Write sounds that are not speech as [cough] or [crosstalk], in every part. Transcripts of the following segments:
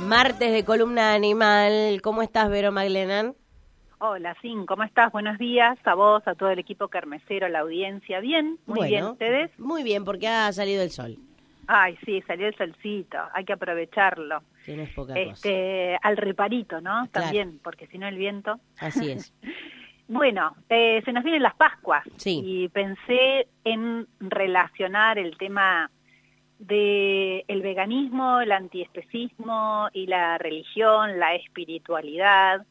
Martes de columna animal. ¿Cómo estás, Vero Maglenan? Hola, Sin, ¿cómo estás? Buenos días a vos, a todo el equipo carmesero, a la audiencia. ¿Bien? Muy bien, ¿ustedes? Muy bien, porque ha salido el sol. Ay, sí, salió el solcito, hay que aprovecharlo. Sí, no es poca este, Al reparito, ¿no? También, porque si no el viento. Así es. [laughs] bueno, eh, se nos vienen las Pascuas. Sí. Y pensé en relacionar el tema de el veganismo, el antiespecismo y la religión, la espiritualidad.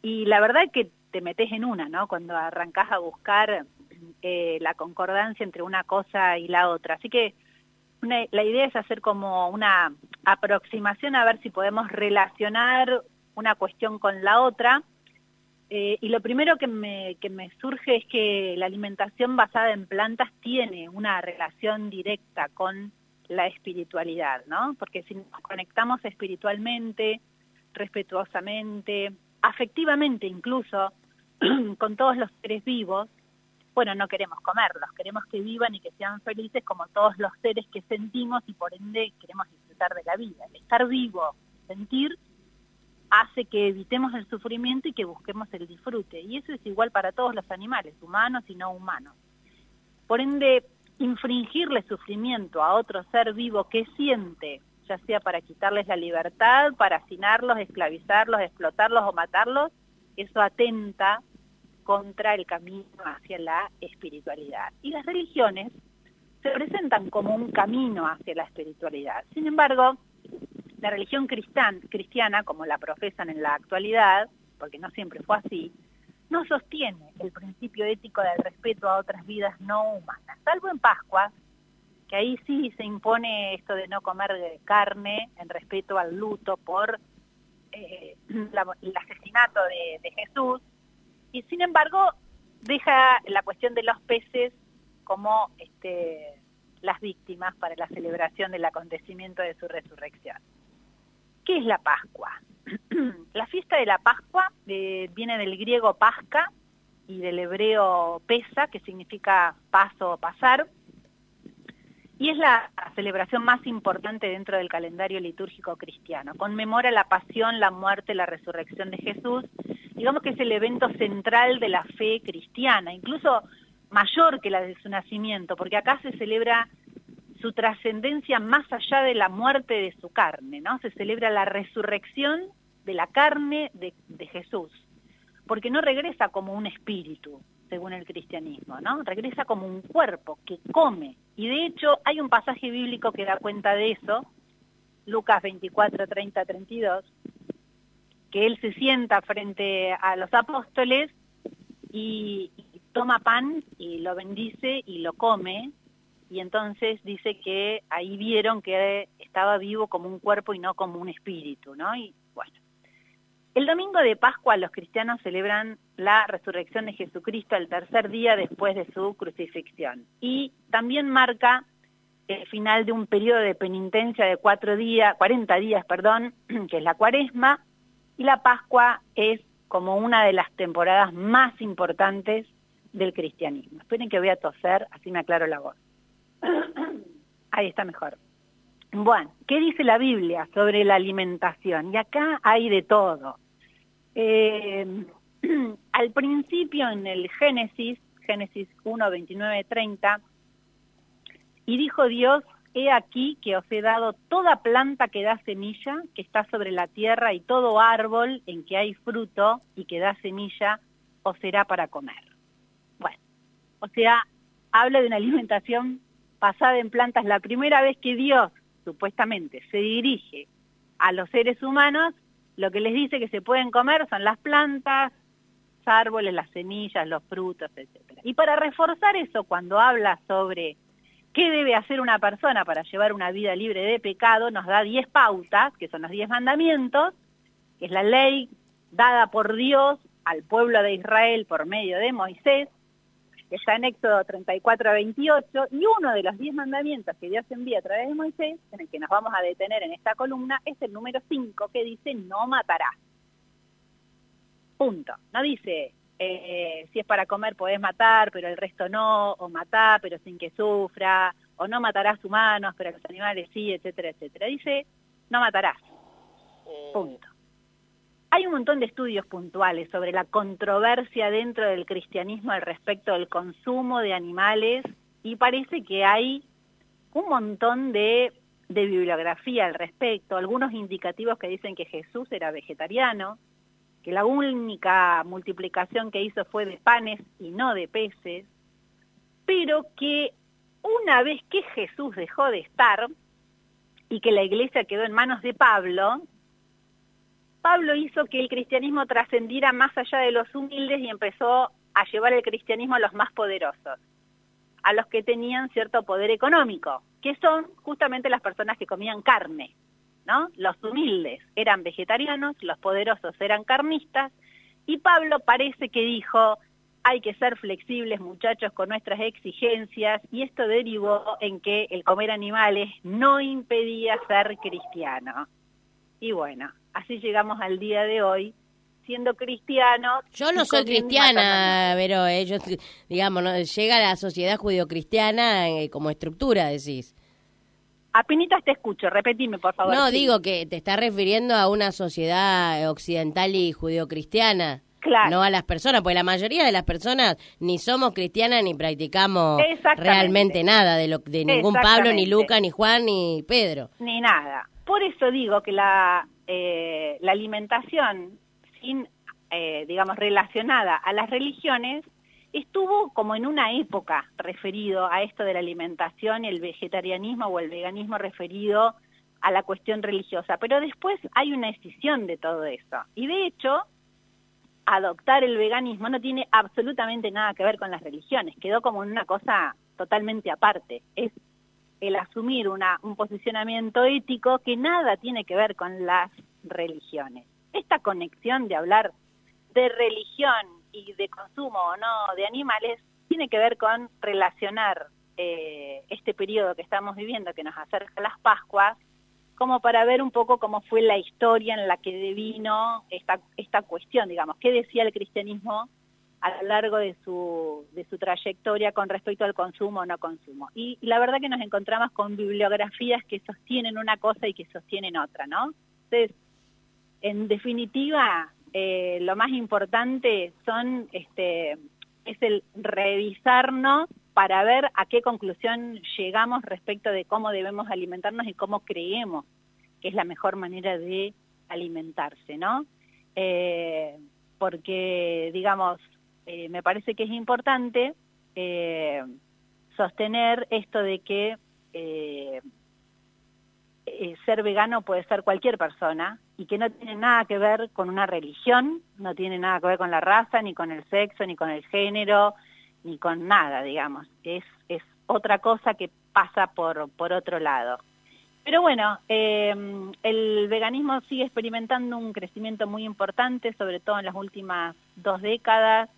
Y la verdad que te metes en una, ¿no? Cuando arrancás a buscar eh, la concordancia entre una cosa y la otra. Así que la idea es hacer como una aproximación a ver si podemos relacionar una cuestión con la otra. Eh, y lo primero que me, que me surge es que la alimentación basada en plantas tiene una relación directa con la espiritualidad, ¿no? Porque si nos conectamos espiritualmente, respetuosamente, afectivamente incluso, [clears throat] con todos los seres vivos, bueno, no queremos comerlos, queremos que vivan y que sean felices como todos los seres que sentimos y por ende queremos disfrutar de la vida. estar vivo, sentir, hace que evitemos el sufrimiento y que busquemos el disfrute. Y eso es igual para todos los animales, humanos y no humanos. Por ende, infringirle sufrimiento a otro ser vivo que siente, ya sea para quitarles la libertad, para hacinarlos, esclavizarlos, explotarlos o matarlos, eso atenta contra el camino hacia la espiritualidad. Y las religiones se presentan como un camino hacia la espiritualidad. Sin embargo, la religión cristiana, como la profesan en la actualidad, porque no siempre fue así, no sostiene el principio ético del respeto a otras vidas no humanas, salvo en Pascua, que ahí sí se impone esto de no comer carne en respeto al luto por eh, el asesinato de, de Jesús, y sin embargo deja la cuestión de los peces como este, las víctimas para la celebración del acontecimiento de su resurrección. ¿Qué es la Pascua? [clears throat] la fiesta de la Pascua eh, viene del griego pasca y del hebreo pesa, que significa paso o pasar, y es la celebración más importante dentro del calendario litúrgico cristiano. Conmemora la pasión, la muerte, la resurrección de Jesús. Digamos que es el evento central de la fe cristiana, incluso mayor que la de su nacimiento, porque acá se celebra su trascendencia más allá de la muerte de su carne, ¿no? Se celebra la resurrección de la carne de, Jesús, porque no regresa como un espíritu, según el cristianismo, ¿no? Regresa como un cuerpo que come. Y de hecho hay un pasaje bíblico que da cuenta de eso, Lucas 24, 30, 32, que él se sienta frente a los apóstoles y, y toma pan y lo bendice y lo come, y entonces dice que ahí vieron que estaba vivo como un cuerpo y no como un espíritu, ¿no? Y bueno, el domingo de Pascua los cristianos celebran la resurrección de Jesucristo el tercer día después de su crucifixión y también marca el final de un periodo de penitencia de cuatro días, 40 días, perdón, [clears throat] que es la cuaresma, y la Pascua es como una de las temporadas más importantes del cristianismo. Esperen que voy a toser, así me aclaro la voz. [coughs] Ahí está mejor. Bueno, ¿qué dice la Biblia sobre la alimentación? Y acá hay de todo. Eh, [coughs] al principio en el Génesis, Génesis 1, 29, 30, y dijo Dios, he aquí que os he dado toda planta que da semilla, que está sobre la tierra, y todo árbol en que hay fruto y que da semilla, os será para comer. Bueno, o sea, habla de una [laughs] alimentación basada en plantas. La primera vez que Dios, supuestamente, se dirige a los seres humanos, lo que les dice que se pueden comer son las plantas, los árboles, las semillas, los frutos, etc. Y para reforzar eso, cuando habla sobre qué debe hacer una persona para llevar una vida libre de pecado, nos da 10 pautas, que son los 10 mandamientos, que es la ley dada por Dios al pueblo de Israel por medio de Moisés, que está en Éxodo 34 a 28, y uno de los diez mandamientos que Dios envía a través de Moisés, en el que nos vamos a detener en esta columna, es el número 5, que dice no matarás. Punto. No dice eh, si es para comer podés matar, pero el resto no, o matar, pero sin que sufra, o no matarás humanos, pero los animales sí, etcétera, etcétera. Dice no matarás. Punto. Hay un montón de estudios puntuales sobre la controversia dentro del cristianismo al respecto del consumo de animales y parece que hay un montón de, bibliografía al respecto, algunos indicativos que dicen que Jesús era vegetariano, que la única multiplicación que hizo fue de panes y no de peces, pero que una vez que Jesús dejó de estar y que la iglesia quedó en manos de Pablo, Pablo hizo que el cristianismo trascendiera más allá de los humildes y empezó a llevar el cristianismo a los más poderosos, a los que tenían cierto poder económico, que son justamente las personas que comían carne, ¿no? Los humildes eran vegetarianos, los poderosos eran carnistas, y Pablo parece que dijo, hay que ser flexibles muchachos con nuestras exigencias, y esto derivó en que el comer animales no impedía ser cristiano. Y bueno, así llegamos al día de hoy, siendo cristianos. Yo no soy cristiana, pero ellos, digamos, llega a la sociedad judio-cristiana eh, como estructura, decís. Apenitas te escucho, repetime, por favor. No, digo que te está refiriendo a una sociedad occidental y judio-cristiana. Claro. No a las personas, porque la mayoría de las personas ni somos cristianas ni practicamos realmente nada de, lo, de ningún Pablo, ni Luca, ni Juan, ni Pedro. Ni nada. Por eso digo que la, eh, la alimentación sin, eh, digamos, relacionada a las religiones estuvo como en una época referido a esto de la alimentación, el vegetarianismo o el veganismo referido a la cuestión religiosa, pero después hay una escisión de todo eso. Y de hecho, adoptar el veganismo no tiene absolutamente nada que ver con las religiones, quedó como una cosa totalmente aparte. Es el asumir una, un posicionamiento ético que nada tiene que ver con las religiones. Esta conexión de hablar de religión y de consumo o no de animales tiene que ver con relacionar eh, este periodo que estamos viviendo, que nos acerca a las Pascuas, como para ver un poco cómo fue la historia en la que devino esta, esta cuestión, digamos, qué decía el cristianismo a lo largo de su, de su trayectoria con respecto al consumo o no consumo. Y, la verdad que nos encontramos con bibliografías que sostienen una cosa y que sostienen otra, ¿no? Entonces, en definitiva, eh, lo más importante son, este, es el revisarnos para ver a qué conclusión llegamos respecto de cómo debemos alimentarnos y cómo creemos que es la mejor manera de alimentarse, ¿no? Eh, porque, digamos, eh, me parece que es importante eh, sostener esto de que eh, ser vegano puede ser cualquier persona y que no tiene nada que ver con una religión, no tiene nada que ver con la raza, ni con el sexo, ni con el género, ni con nada, digamos. Es, es otra cosa que pasa por, por otro lado. Pero bueno, el veganismo sigue experimentando un crecimiento muy importante, sobre todo en las últimas dos décadas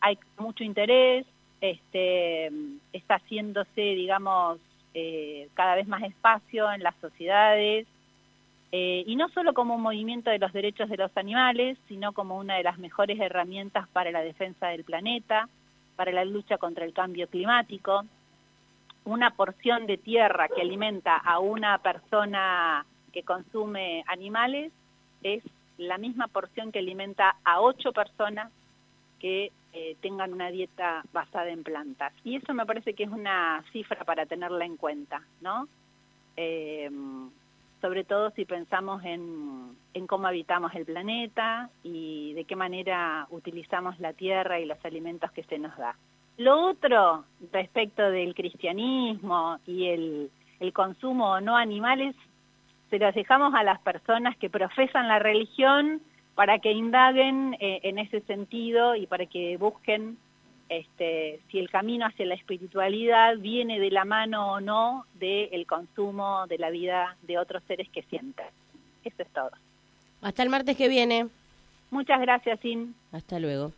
hay mucho interés, este, está haciéndose, digamos, eh, cada vez más espacio en las sociedades, eh, y no solo como un movimiento de los derechos de los animales, sino como una de las mejores herramientas para la defensa del planeta, para la lucha contra el cambio climático. Una porción de tierra que alimenta a una persona que consume animales es la misma porción que alimenta a ocho personas que eh, tengan una dieta basada en plantas. Y eso me parece que es una cifra para tenerla en cuenta, ¿no? Eh, sobre todo si pensamos en, en, cómo habitamos el planeta y de qué manera utilizamos la tierra y los alimentos que se nos da. Lo otro, respecto del cristianismo y el, el consumo no animales, se los dejamos a las personas que profesan la religión para que indaguen eh, en ese sentido y para que busquen este, si el camino hacia la espiritualidad viene de la mano o no del consumo de la vida de otros seres que sienten. Eso es todo. Hasta el martes que viene. Muchas gracias, Sin. Hasta luego.